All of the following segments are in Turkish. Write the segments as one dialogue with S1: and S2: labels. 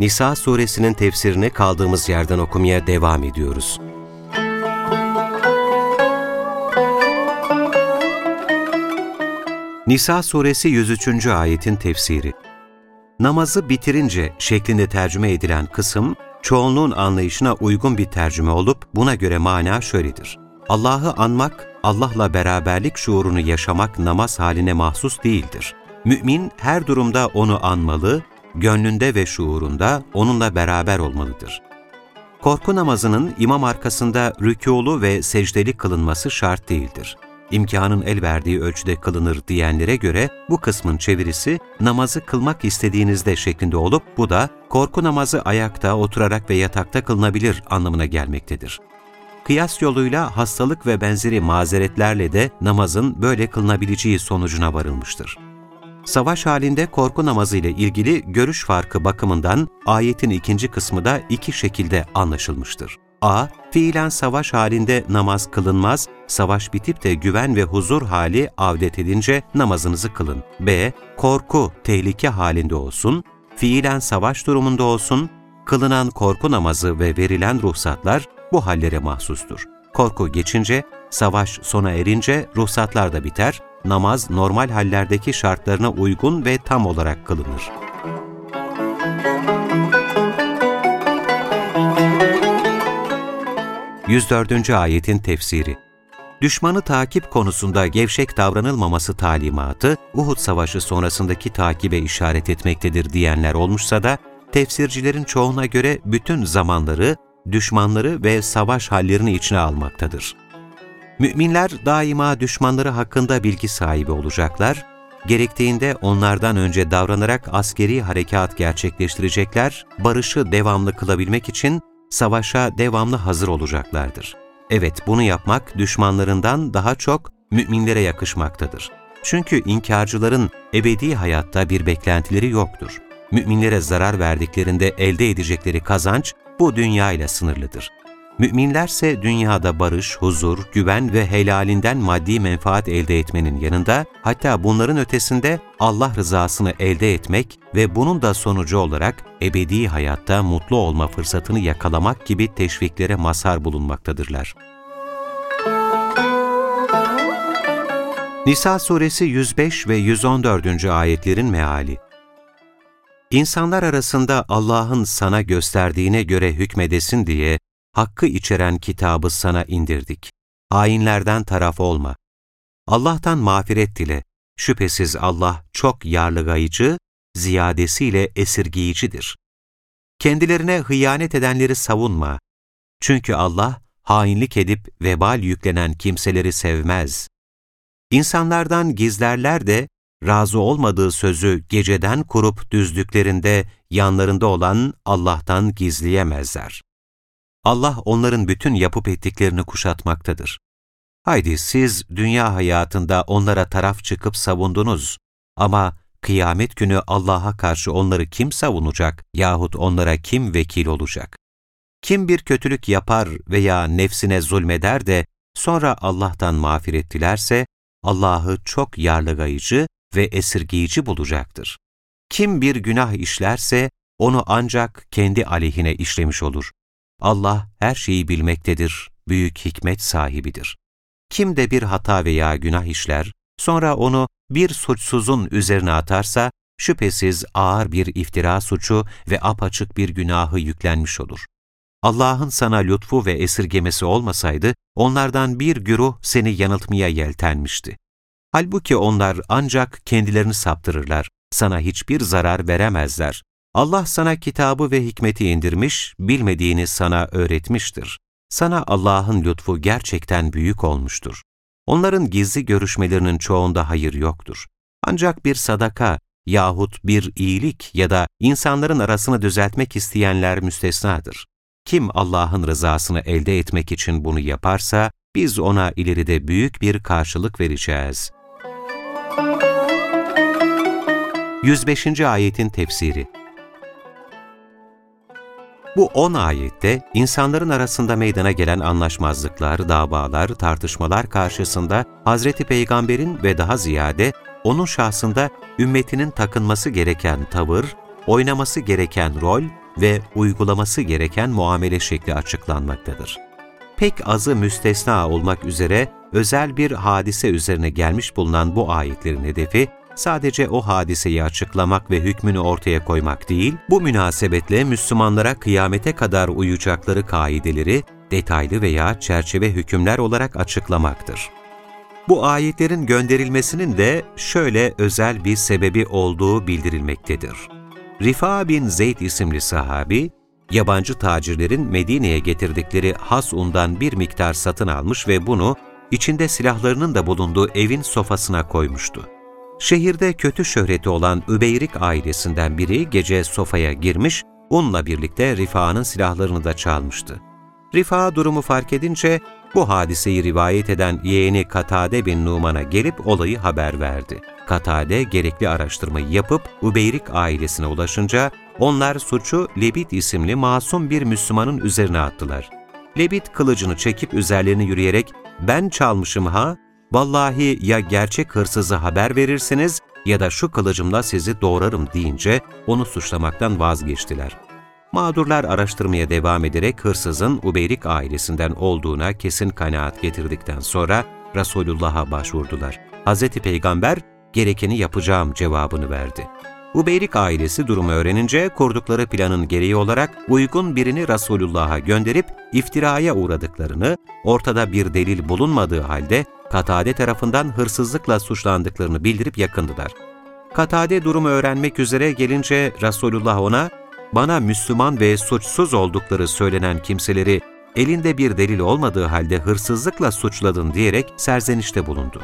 S1: Nisa suresinin tefsirini kaldığımız yerden okumaya devam ediyoruz. Nisa suresi 103. ayetin tefsiri Namazı bitirince şeklinde tercüme edilen kısım, çoğunluğun anlayışına uygun bir tercüme olup buna göre mana şöyledir. Allah'ı anmak, Allah'la beraberlik şuurunu yaşamak namaz haline mahsus değildir. Mümin her durumda onu anmalı, gönlünde ve şuurunda onunla beraber olmalıdır. Korku namazının imam arkasında rükûlu ve secdeli kılınması şart değildir. İmkanın el verdiği ölçüde kılınır diyenlere göre bu kısmın çevirisi namazı kılmak istediğinizde şeklinde olup bu da korku namazı ayakta, oturarak ve yatakta kılınabilir anlamına gelmektedir. Kıyas yoluyla hastalık ve benzeri mazeretlerle de namazın böyle kılınabileceği sonucuna varılmıştır. Savaş halinde korku namazı ile ilgili görüş farkı bakımından ayetin ikinci kısmı da iki şekilde anlaşılmıştır. A. Fiilen savaş halinde namaz kılınmaz, savaş bitip de güven ve huzur hali avdet edince namazınızı kılın. B. Korku, tehlike halinde olsun, fiilen savaş durumunda olsun, kılınan korku namazı ve verilen ruhsatlar bu hallere mahsustur. Korku geçince, savaş sona erince ruhsatlar da biter, namaz normal hallerdeki şartlarına uygun ve tam olarak kılınır. ...104. ayetin tefsiri Düşmanı takip konusunda gevşek davranılmaması talimatı, Uhud Savaşı sonrasındaki takibe işaret etmektedir diyenler olmuşsa da, tefsircilerin çoğuna göre bütün zamanları, düşmanları ve savaş hallerini içine almaktadır. Müminler daima düşmanları hakkında bilgi sahibi olacaklar, gerektiğinde onlardan önce davranarak askeri harekat gerçekleştirecekler, barışı devamlı kılabilmek için savaşa devamlı hazır olacaklardır. Evet, bunu yapmak düşmanlarından daha çok müminlere yakışmaktadır. Çünkü inkarcıların ebedi hayatta bir beklentileri yoktur. Müminlere zarar verdiklerinde elde edecekleri kazanç bu dünya ile sınırlıdır. Müminlerse dünyada barış, huzur, güven ve helalinden maddi menfaat elde etmenin yanında, hatta bunların ötesinde Allah rızasını elde etmek ve bunun da sonucu olarak ebedi hayatta mutlu olma fırsatını yakalamak gibi teşviklere mazhar bulunmaktadırlar. Nisa suresi 105 ve 114. ayetlerin meali İnsanlar arasında Allah'ın sana gösterdiğine göre hükmedesin diye hakkı içeren kitabı sana indirdik. Hainlerden taraf olma. Allah'tan mağfiret dile. Şüphesiz Allah çok yarlıgayıcı, ziyadesiyle esirgiyicidir. Kendilerine hıyanet edenleri savunma. Çünkü Allah, hainlik edip vebal yüklenen kimseleri sevmez. İnsanlardan gizlerler de, razı olmadığı sözü geceden kurup düzdüklerinde yanlarında olan Allah'tan gizleyemezler. Allah onların bütün yapıp ettiklerini kuşatmaktadır. Haydi siz dünya hayatında onlara taraf çıkıp savundunuz ama kıyamet günü Allah'a karşı onları kim savunacak yahut onlara kim vekil olacak? Kim bir kötülük yapar veya nefsine zulmeder de sonra Allah'tan mağfiret dilerse, Allah'ı çok yarlıgayıcı ve esirgiyici bulacaktır. Kim bir günah işlerse, onu ancak kendi aleyhine işlemiş olur. Allah her şeyi bilmektedir, büyük hikmet sahibidir. Kim de bir hata veya günah işler, sonra onu bir suçsuzun üzerine atarsa, şüphesiz ağır bir iftira suçu ve apaçık bir günahı yüklenmiş olur. Allah'ın sana lütfu ve esirgemesi olmasaydı, onlardan bir güruh seni yanıltmaya yeltenmişti. Halbuki onlar ancak kendilerini saptırırlar, sana hiçbir zarar veremezler. Allah sana kitabı ve hikmeti indirmiş, bilmediğini sana öğretmiştir. Sana Allah'ın lütfu gerçekten büyük olmuştur. Onların gizli görüşmelerinin çoğunda hayır yoktur. Ancak bir sadaka yahut bir iyilik ya da insanların arasını düzeltmek isteyenler müstesnadır. Kim Allah'ın rızasını elde etmek için bunu yaparsa, biz ona ileride büyük bir karşılık vereceğiz. 105. Ayetin Tefsiri Bu 10 ayette insanların arasında meydana gelen anlaşmazlıklar, davalar, tartışmalar karşısında Hazreti Peygamber'in ve daha ziyade onun şahsında ümmetinin takınması gereken tavır, oynaması gereken rol ve uygulaması gereken muamele şekli açıklanmaktadır. Pek azı müstesna olmak üzere özel bir hadise üzerine gelmiş bulunan bu ayetlerin hedefi, sadece o hadiseyi açıklamak ve hükmünü ortaya koymak değil, bu münasebetle Müslümanlara kıyamete kadar uyacakları kaideleri detaylı veya çerçeve hükümler olarak açıklamaktır. Bu ayetlerin gönderilmesinin de şöyle özel bir sebebi olduğu bildirilmektedir. Rifa bin Zeyd isimli sahabi, yabancı tacirlerin Medine'ye getirdikleri has undan bir miktar satın almış ve bunu içinde silahlarının da bulunduğu evin sofasına koymuştu. Şehirde kötü şöhreti olan Übeyrik ailesinden biri gece sofaya girmiş, unla birlikte Rifa'nın silahlarını da çalmıştı. Rifa durumu fark edince bu hadiseyi rivayet eden yeğeni Katade bin Numan'a gelip olayı haber verdi. Katade gerekli araştırmayı yapıp Ubeyrik ailesine ulaşınca onlar suçu Lebit isimli masum bir Müslümanın üzerine attılar. Lebit kılıcını çekip üzerlerine yürüyerek ben çalmışım ha, vallahi ya gerçek hırsızı haber verirsiniz ya da şu kılıcımla sizi doğrarım deyince onu suçlamaktan vazgeçtiler. Mağdurlar araştırmaya devam ederek hırsızın Ubeyrik ailesinden olduğuna kesin kanaat getirdikten sonra Resulullah'a başvurdular. Hz. Peygamber gerekeni yapacağım cevabını verdi. Ubeyrik ailesi durumu öğrenince kurdukları planın gereği olarak uygun birini Resulullah'a gönderip iftiraya uğradıklarını, ortada bir delil bulunmadığı halde Katade tarafından hırsızlıkla suçlandıklarını bildirip yakındılar. Katade durumu öğrenmek üzere gelince Resulullah ona, bana Müslüman ve suçsuz oldukları söylenen kimseleri elinde bir delil olmadığı halde hırsızlıkla suçladın diyerek serzenişte bulundu.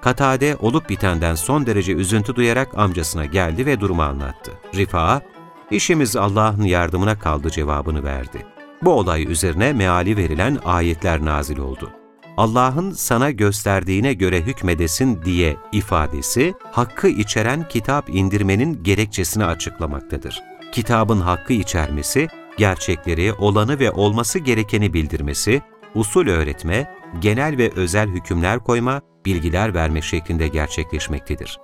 S1: Katade olup bitenden son derece üzüntü duyarak amcasına geldi ve durumu anlattı. Rifa, işimiz Allah'ın yardımına kaldı cevabını verdi. Bu olay üzerine meali verilen ayetler nazil oldu. Allah'ın sana gösterdiğine göre hükmedesin diye ifadesi, hakkı içeren kitap indirmenin gerekçesini açıklamaktadır kitabın hakkı içermesi, gerçekleri, olanı ve olması gerekeni bildirmesi, usul öğretme, genel ve özel hükümler koyma, bilgiler verme şeklinde gerçekleşmektedir.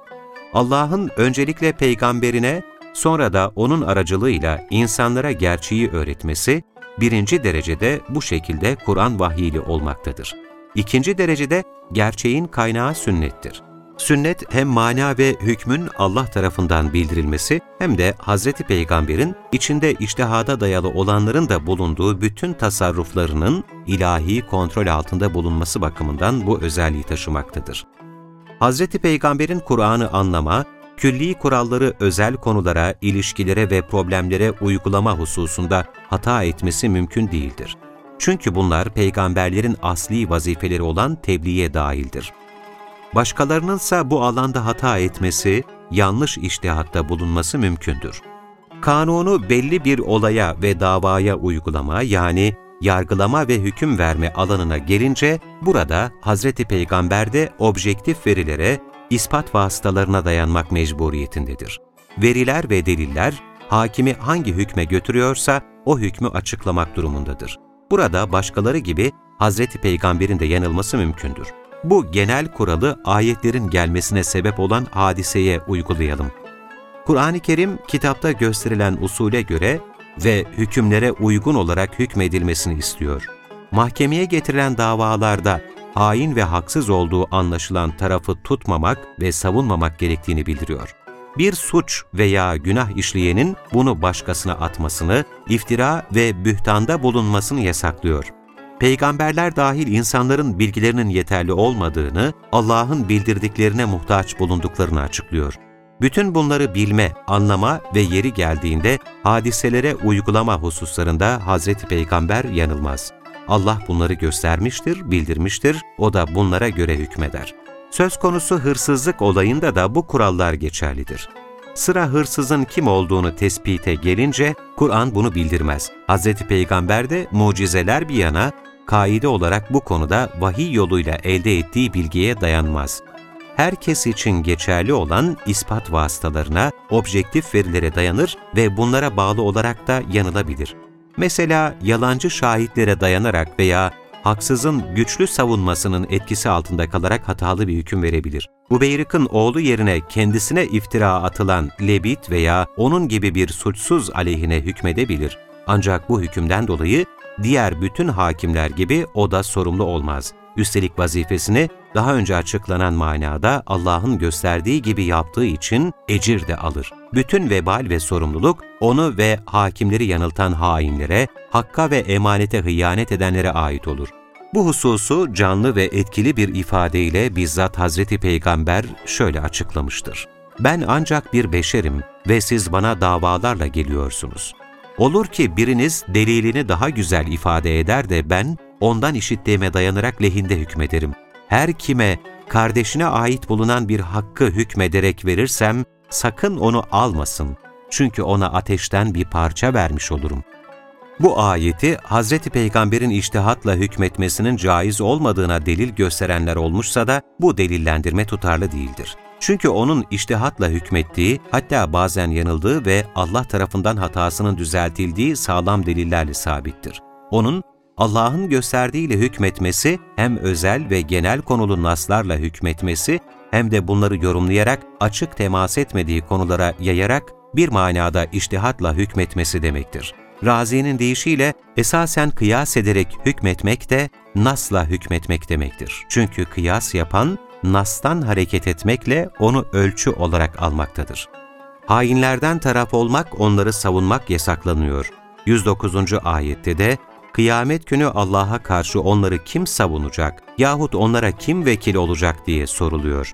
S1: Allah'ın öncelikle peygamberine, sonra da onun aracılığıyla insanlara gerçeği öğretmesi, birinci derecede bu şekilde Kur'an vahyili olmaktadır. İkinci derecede gerçeğin kaynağı sünnettir. Sünnet hem mana ve hükmün Allah tarafından bildirilmesi hem de Hz. Peygamber'in içinde iştihada dayalı olanların da bulunduğu bütün tasarruflarının ilahi kontrol altında bulunması bakımından bu özelliği taşımaktadır. Hz. Peygamber'in Kur'an'ı anlama, külli kuralları özel konulara, ilişkilere ve problemlere uygulama hususunda hata etmesi mümkün değildir. Çünkü bunlar peygamberlerin asli vazifeleri olan tebliğe dahildir başkalarınınsa bu alanda hata etmesi, yanlış iştihatta bulunması mümkündür. Kanunu belli bir olaya ve davaya uygulama yani yargılama ve hüküm verme alanına gelince burada Hz. Peygamber de objektif verilere, ispat vasıtalarına dayanmak mecburiyetindedir. Veriler ve deliller hakimi hangi hükme götürüyorsa o hükmü açıklamak durumundadır. Burada başkaları gibi Hz. Peygamber'in de yanılması mümkündür. Bu genel kuralı ayetlerin gelmesine sebep olan hadiseye uygulayalım. Kur'an-ı Kerim, kitapta gösterilen usule göre ve hükümlere uygun olarak hükmedilmesini istiyor. Mahkemeye getirilen davalarda hain ve haksız olduğu anlaşılan tarafı tutmamak ve savunmamak gerektiğini bildiriyor. Bir suç veya günah işleyenin bunu başkasına atmasını, iftira ve bühtanda bulunmasını yasaklıyor peygamberler dahil insanların bilgilerinin yeterli olmadığını, Allah'ın bildirdiklerine muhtaç bulunduklarını açıklıyor. Bütün bunları bilme, anlama ve yeri geldiğinde hadiselere uygulama hususlarında Hz. Peygamber yanılmaz. Allah bunları göstermiştir, bildirmiştir, o da bunlara göre hükmeder. Söz konusu hırsızlık olayında da bu kurallar geçerlidir. Sıra hırsızın kim olduğunu tespite gelince Kur'an bunu bildirmez. Hz. Peygamber de mucizeler bir yana kaide olarak bu konuda vahiy yoluyla elde ettiği bilgiye dayanmaz. Herkes için geçerli olan ispat vasıtalarına, objektif verilere dayanır ve bunlara bağlı olarak da yanılabilir. Mesela yalancı şahitlere dayanarak veya haksızın güçlü savunmasının etkisi altında kalarak hatalı bir hüküm verebilir. Ubeyrik'in oğlu yerine kendisine iftira atılan Lebit veya onun gibi bir suçsuz aleyhine hükmedebilir. Ancak bu hükümden dolayı diğer bütün hakimler gibi o da sorumlu olmaz. Üstelik vazifesini daha önce açıklanan manada Allah'ın gösterdiği gibi yaptığı için ecir de alır. Bütün vebal ve sorumluluk onu ve hakimleri yanıltan hainlere, hakka ve emanete hıyanet edenlere ait olur. Bu hususu canlı ve etkili bir ifadeyle bizzat Hazreti Peygamber şöyle açıklamıştır. Ben ancak bir beşerim ve siz bana davalarla geliyorsunuz. Olur ki biriniz delilini daha güzel ifade eder de ben ondan işittiğime dayanarak lehinde hükmederim. Her kime kardeşine ait bulunan bir hakkı hükmederek verirsem sakın onu almasın. Çünkü ona ateşten bir parça vermiş olurum. Bu ayeti Hazreti Peygamber'in iştihatla hükmetmesinin caiz olmadığına delil gösterenler olmuşsa da bu delillendirme tutarlı değildir. Çünkü onun iştihatla hükmettiği, hatta bazen yanıldığı ve Allah tarafından hatasının düzeltildiği sağlam delillerle sabittir. Onun Allah'ın gösterdiğiyle hükmetmesi hem özel ve genel konulu naslarla hükmetmesi hem de bunları yorumlayarak açık temas etmediği konulara yayarak bir manada iştihatla hükmetmesi demektir. Razi'nin deyişiyle esasen kıyas ederek hükmetmek de nasla hükmetmek demektir. Çünkü kıyas yapan nastan hareket etmekle onu ölçü olarak almaktadır. Hainlerden taraf olmak, onları savunmak yasaklanıyor. 109. ayette de kıyamet günü Allah'a karşı onları kim savunacak yahut onlara kim vekil olacak diye soruluyor.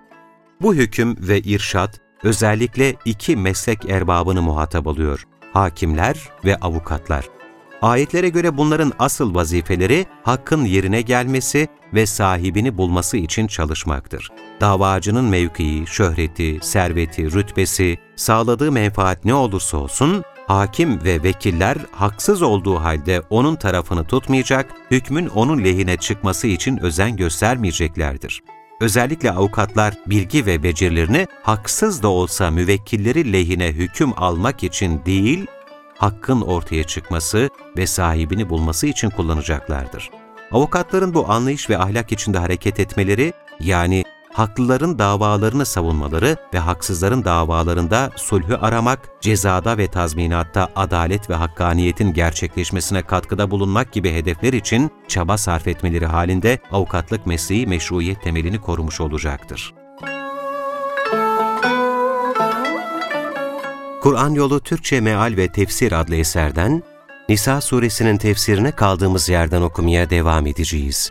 S1: Bu hüküm ve irşat özellikle iki meslek erbabını muhatap alıyor. Hakimler ve avukatlar. Ayetlere göre bunların asıl vazifeleri hakkın yerine gelmesi ve sahibini bulması için çalışmaktır. Davacının mevkii, şöhreti, serveti, rütbesi, sağladığı menfaat ne olursa olsun, hakim ve vekiller haksız olduğu halde onun tarafını tutmayacak, hükmün onun lehine çıkması için özen göstermeyeceklerdir. Özellikle avukatlar bilgi ve becerilerini haksız da olsa müvekkilleri lehine hüküm almak için değil, hakkın ortaya çıkması ve sahibini bulması için kullanacaklardır. Avukatların bu anlayış ve ahlak içinde hareket etmeleri, yani haklıların davalarını savunmaları ve haksızların davalarında sulhü aramak, cezada ve tazminatta adalet ve hakkaniyetin gerçekleşmesine katkıda bulunmak gibi hedefler için çaba sarf etmeleri halinde avukatlık mesleği meşruiyet temelini korumuş olacaktır. Kur'an Yolu Türkçe Meal ve Tefsir adlı eserden Nisa suresinin tefsirine kaldığımız yerden okumaya devam edeceğiz.